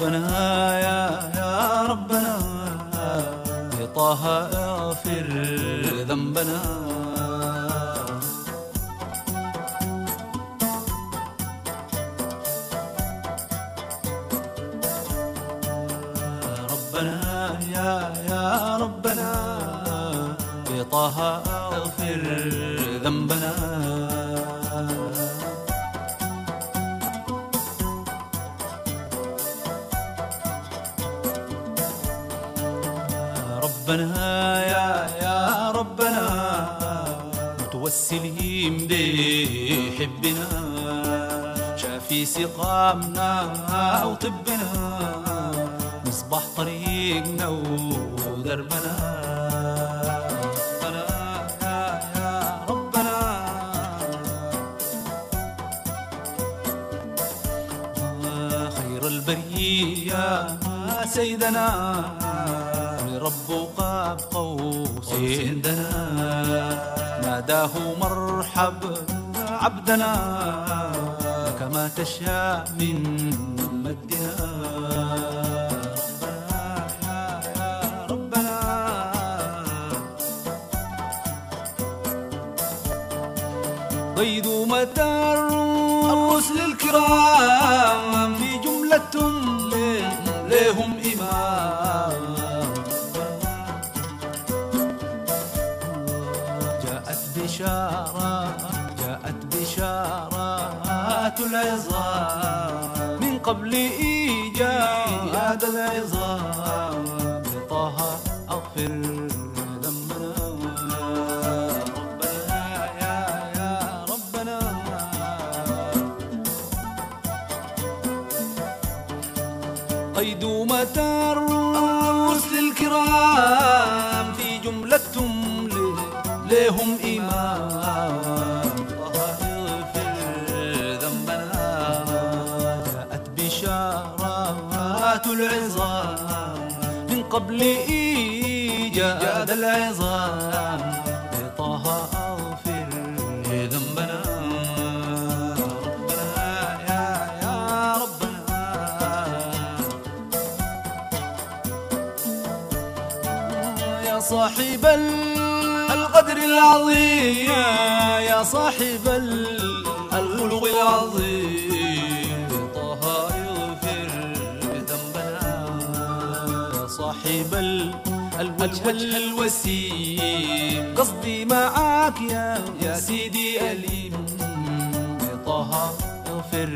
ربنا يا يا ربنا بطه اغفر ذنبنا. ربنا يا يا بطه اغفر ذنبنا. متوسلين بحبنا شافي سقامنا وطبنا مصباح طريقنا ودربنا. البرية سيدنا. لرب قاب قوسين دنا ناداه مرحب عبدنا كما تشاء من مدنا ضيد متى الرسل الكرام في جملة لهم إمام بشارة جاءت بشارات العظام. من قبل إيجاد العظام. لهم إمام اغفر ذنبنا جاءت بشارات العظام. من قبل إيجاد العظام. بطه أغفر ذنبنا. ربنا يا ربنا. يا صاحب القدر العظيم يا صاحب ال- الخلق العظيم. طه يغفر ذنبنا يا صاحب ال- الوجه الوسيم. قصدي معاك يا يا سيدي أليم. طه اغفر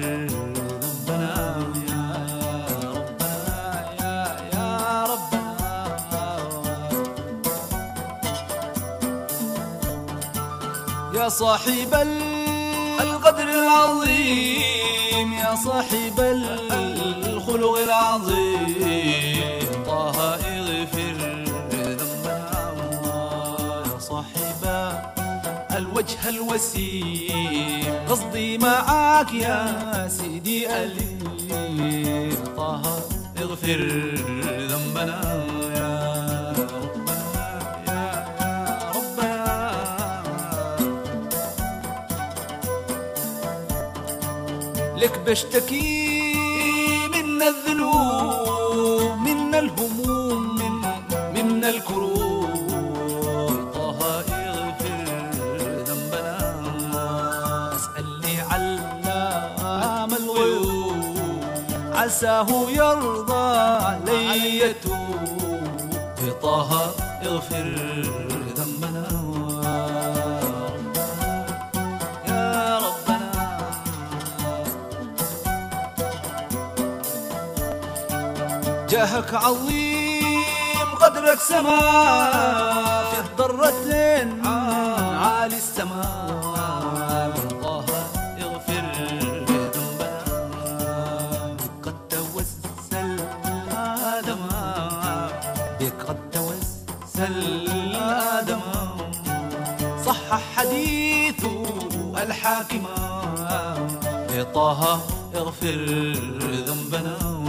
يا صاحب ال- القدر العظيم يا صاحب ال- الخلق العظيم. طه اغفر ذنبنا يا صاحب الوجه الوسيم. قصدي معاك يا سيدي ألي طه اغفر ذنبنا. بشتكي من الذنوب من الهموم من من الكروب. طه اغفر ذنبنا. اسال لي علام الغيوب. عساه يرضى علي يتوب. طه اغفر جاهك عظيم قدرك سماء في الضرتين عالي السماء الله اغفر ذنبنا قد توسل قد توسل آدم. صح حديث الحاكم. طه اغفر ذنبنا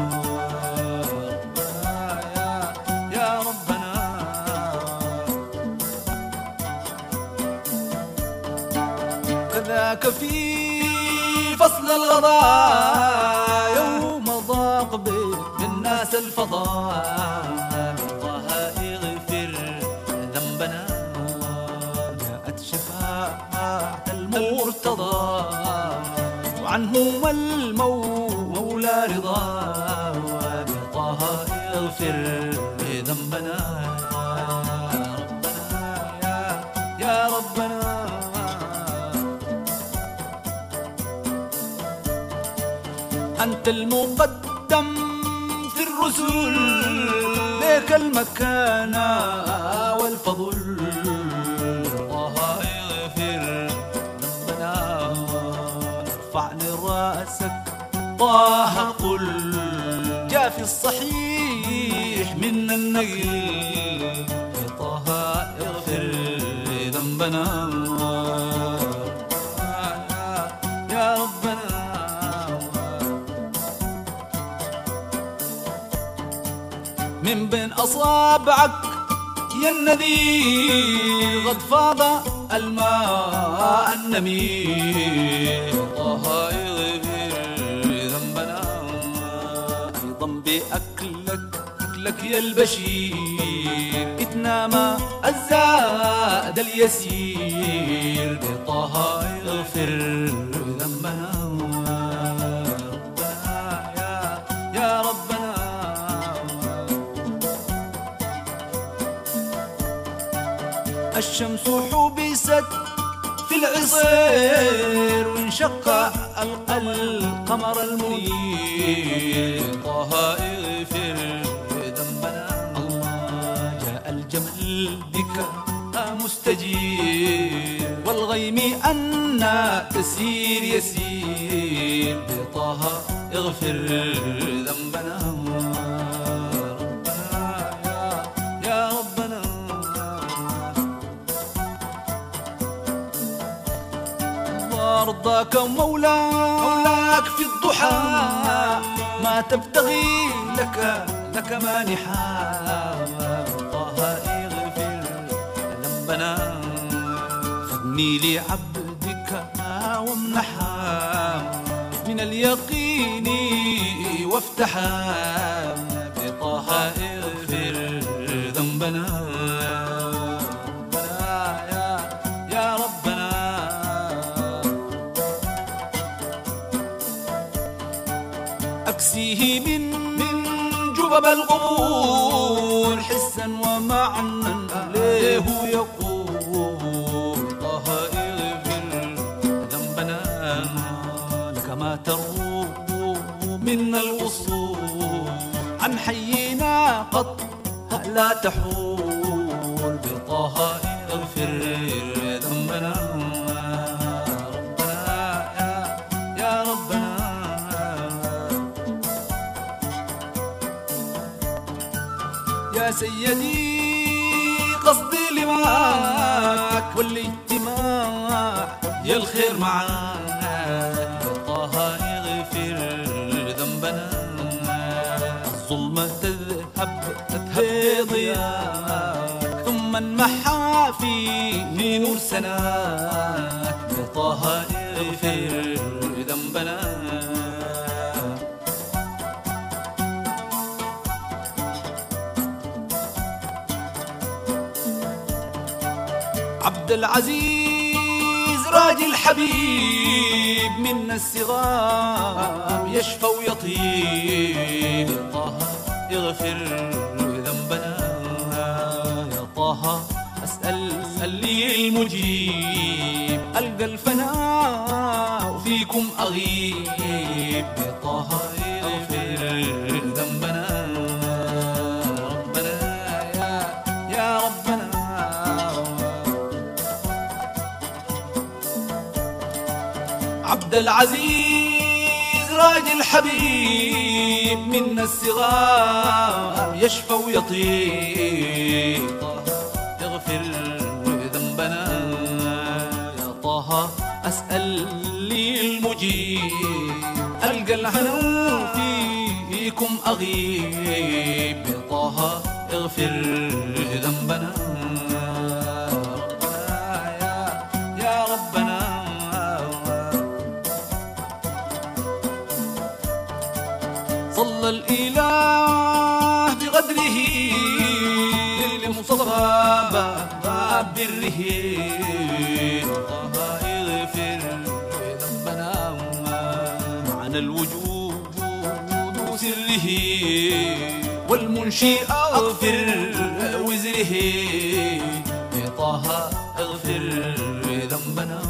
كذاك في فصل الغضاء يوم ضاق بي من رضا طه اغفر ذنبنا جاءت شفاعة المرتضى. وعنهم المولى رضا. طه اغفر ذنبنا. يا ربنا يا ربنا المقدم في الرسل لك المكانة والفضل. الله يغفر ذنبنا ارفع لراسك طه قل. جاء في الصحيح من النقل طه اغفر ذنبنا. من بين أصابعك يا النذير قد فاض الماء النمير الله يغفر ذنبنا أيضا بأكلك أكلك يا البشير. اتنام الزاد اليسير. بطه يغفر ذنبنا. الشمس حبست في العصير وانشق ال- القمر المنير. طه اغفر ذنبنا الله جاء الجمل بك مستجير. والغيم أنا تسير يسير. بطه اغفر ذنبنا ربنا وارضاك مولاك في الضحى. ما تبتغي لك لك مانحا طه اغفر ذنبنا. فابني لعبدك وامنحا. من اليقين وافتحا. بطه اغفر ذنبنا. أكسيه من من جبب القبور حسا ومعنى ليه يقول طه اغفر ذنبنا لك ما تروم منا الوصول عن حينا قط لا تحول بطه اغفر سيدي قصدي لماك والاجتماع. يا الخير معاك طه يغفر ذنبنا. الظلمة تذهب تذهب ضياك ثم انمحى في نور سناك. طه يغفر عبد العزيز راجل حبيب من الصغار يشفى ويطيب. طه يغفر ذنبنا يا طه أسأل لي المجيب. ألقى الفناء فيكم أغيب. يا طه عبد العزيز راجل حبيب من الصغار يشفى ويطيب. طه يغفر ذنبنا يا طه أسأل لي المجيب. ألقى الهنا فيكم أغيب. يا طه اغفر ذنبنا وزره للمصطفى باب بره طه اغفر ذنبنا معنى الوجود سره. والمنشي اغفر وزره. طه اغفر ذنبنا